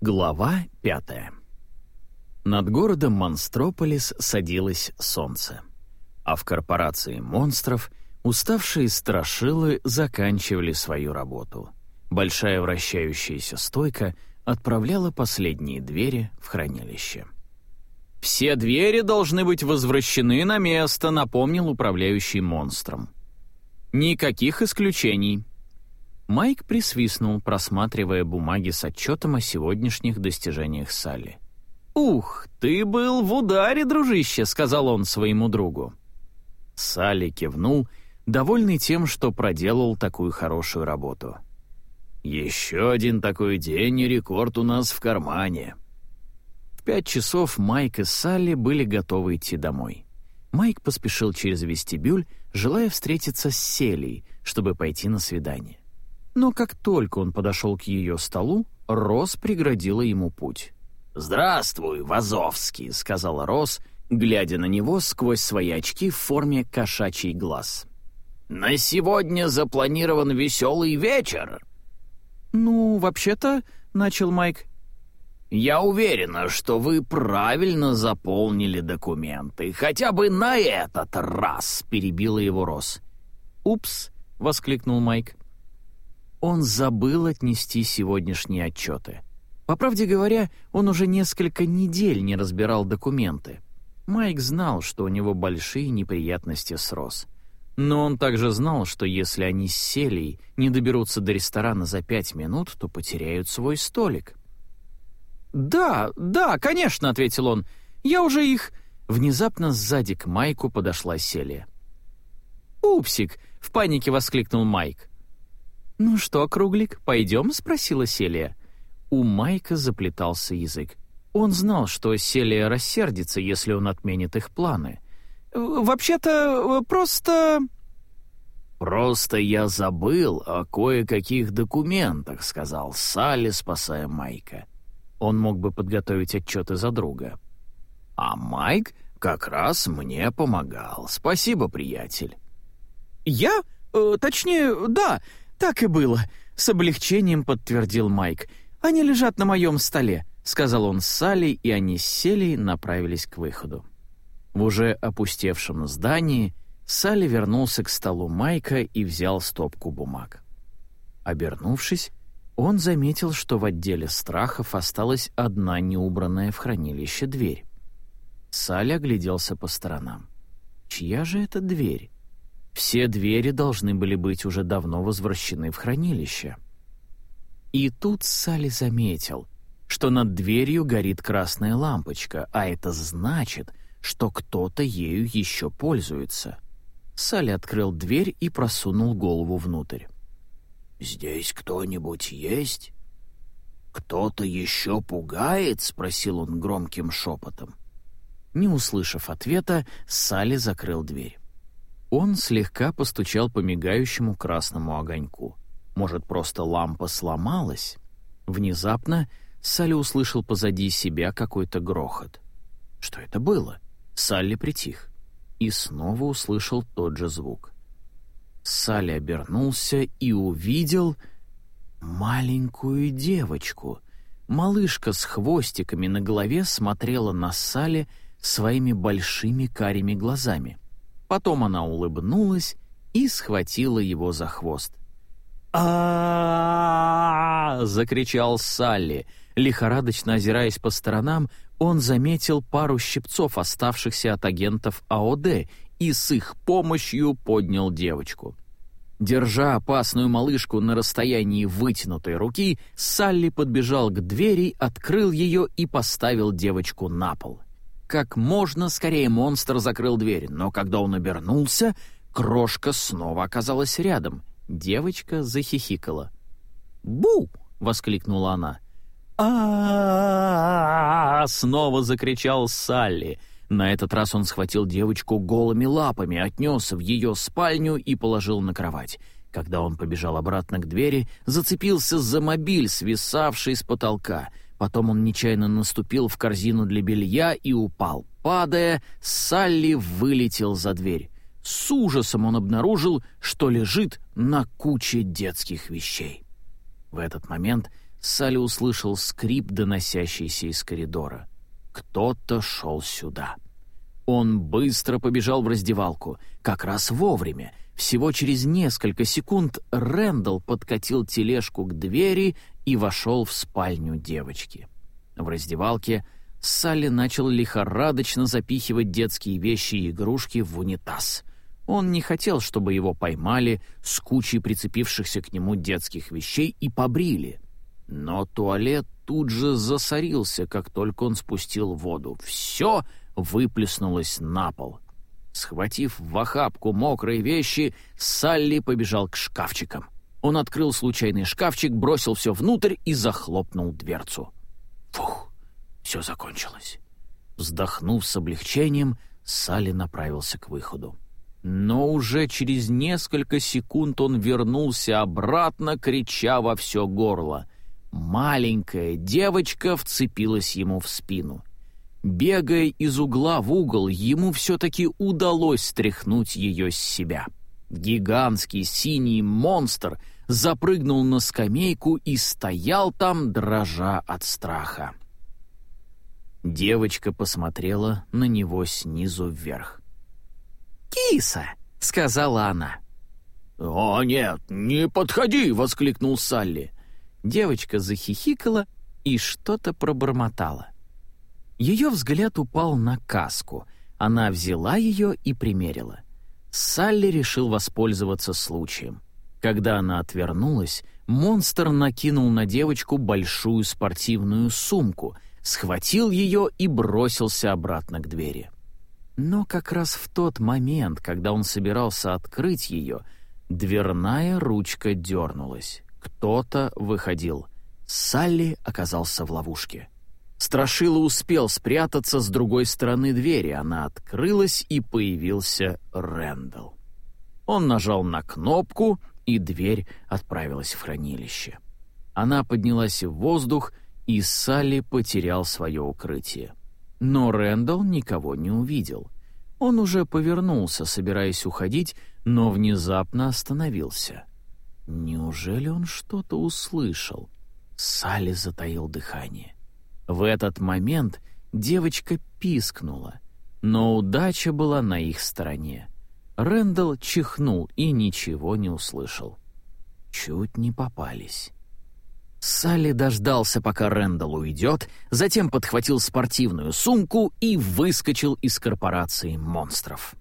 Глава пятая. Над городом Монстрополис садилось солнце. А в корпорации монстров уставшие страшилы заканчивали свою работу. Большая вращающаяся стойка отправляла последние двери в хранилище. «Все двери должны быть возвращены на место», — напомнил управляющий монстром. «Никаких исключений», Майк присвистнул, просматривая бумаги с отчетом о сегодняшних достижениях Салли. «Ух, ты был в ударе, дружище», — сказал он своему другу. Салли кивнул, довольный тем, что проделал такую хорошую работу. «Еще один такой день и рекорд у нас в кармане». В пять часов Майк и Салли были готовы идти домой. Майк поспешил через вестибюль, желая встретиться с Селей, чтобы пойти на свидание. Но как только он подошел к ее столу, Рос преградила ему путь. «Здравствуй, Вазовский», — сказала Рос, глядя на него сквозь свои очки в форме кошачий глаз. «На сегодня запланирован веселый вечер». «Ну, вообще-то», — начал Майк. «Я уверена, что вы правильно заполнили документы, хотя бы на этот раз», — перебила его Рос. «Упс», — воскликнул Майк. Он забыл отнести сегодняшние отчеты. По правде говоря, он уже несколько недель не разбирал документы. Майк знал, что у него большие неприятности с Рос. Но он также знал, что если они с Селей не доберутся до ресторана за пять минут, то потеряют свой столик. «Да, да, конечно», — ответил он. «Я уже их...» Внезапно сзади к Майку подошла Селия. «Упсик!» — в панике воскликнул Майк. «Ну что, Круглик, пойдем?» — спросила Селия. У Майка заплетался язык. Он знал, что Селия рассердится, если он отменит их планы. «Вообще-то, просто...» «Просто я забыл о кое-каких документах», — сказал Салли, спасая Майка. Он мог бы подготовить отчеты за друга. «А Майк как раз мне помогал. Спасибо, приятель». «Я? Э, точнее, да. «Так и было», — с облегчением подтвердил Майк. «Они лежат на моем столе», — сказал он Салли, и они сели и направились к выходу. В уже опустевшем здании Салли вернулся к столу Майка и взял стопку бумаг. Обернувшись, он заметил, что в отделе страхов осталась одна неубранная в хранилище дверь. Салли огляделся по сторонам. «Чья же это дверь?» Все двери должны были быть уже давно возвращены в хранилище. И тут Салли заметил, что над дверью горит красная лампочка, а это значит, что кто-то ею еще пользуется. Салли открыл дверь и просунул голову внутрь. «Здесь кто-нибудь есть?» «Кто-то еще пугает?» — спросил он громким шепотом. Не услышав ответа, Салли закрыл дверь. Он слегка постучал по мигающему красному огоньку. Может, просто лампа сломалась? Внезапно Салли услышал позади себя какой-то грохот. Что это было? Салли притих и снова услышал тот же звук. Салли обернулся и увидел маленькую девочку. Малышка с хвостиками на голове смотрела на Салли своими большими карими глазами — Потом она улыбнулась и схватила его за хвост. а закричал Салли. Лихорадочно озираясь по сторонам, он заметил пару щипцов, оставшихся от агентов АОД, и с их помощью поднял девочку. Держа опасную малышку на расстоянии вытянутой руки, Салли подбежал к двери, открыл ее и поставил девочку на пол. Как можно скорее монстр закрыл дверь, но когда он обернулся, крошка снова оказалась рядом. Девочка захихикала. «Бу!» — воскликнула она. а снова закричал Салли. На этот раз он схватил девочку голыми лапами, отнес в ее спальню и положил на кровать. Когда он побежал обратно к двери, зацепился за мобиль, свисавший с потолка — Потом он нечаянно наступил в корзину для белья и упал. Падая, Салли вылетел за дверь. С ужасом он обнаружил, что лежит на куче детских вещей. В этот момент Салли услышал скрип, доносящийся из коридора. Кто-то шел сюда. Он быстро побежал в раздевалку, как раз вовремя. Всего через несколько секунд Рэндалл подкатил тележку к двери и вошел в спальню девочки. В раздевалке Салли начал лихорадочно запихивать детские вещи и игрушки в унитаз. Он не хотел, чтобы его поймали с кучей прицепившихся к нему детских вещей и побрили. Но туалет тут же засорился, как только он спустил воду. Все выплеснулось на пол. Схватив в охапку мокрые вещи, Салли побежал к шкафчикам. Он открыл случайный шкафчик, бросил все внутрь и захлопнул дверцу. Фух, все закончилось. Вздохнув с облегчением, Салли направился к выходу. Но уже через несколько секунд он вернулся обратно, крича во все горло. Маленькая девочка вцепилась ему в спину. Бегая из угла в угол, ему все-таки удалось стряхнуть ее с себя. Гигантский синий монстр запрыгнул на скамейку и стоял там, дрожа от страха. Девочка посмотрела на него снизу вверх. «Киса!» — сказала она. «О, нет, не подходи!» — воскликнул Салли. Девочка захихикала и что-то пробормотала. Ее взгляд упал на каску. Она взяла ее и примерила. Салли решил воспользоваться случаем. Когда она отвернулась, монстр накинул на девочку большую спортивную сумку, схватил ее и бросился обратно к двери. Но как раз в тот момент, когда он собирался открыть ее, дверная ручка дернулась. Кто-то выходил. Салли оказался в ловушке. Страшила успел спрятаться с другой стороны двери. Она открылась, и появился Рэндалл. Он нажал на кнопку, и дверь отправилась в хранилище. Она поднялась в воздух, и Салли потерял свое укрытие. Но Рэндалл никого не увидел. Он уже повернулся, собираясь уходить, но внезапно остановился. Неужели он что-то услышал? Салли затаил дыхание. В этот момент девочка пискнула, но удача была на их стороне. Рэндалл чихнул и ничего не услышал. Чуть не попались. Салли дождался, пока Рэндалл уйдет, затем подхватил спортивную сумку и выскочил из корпорации монстров.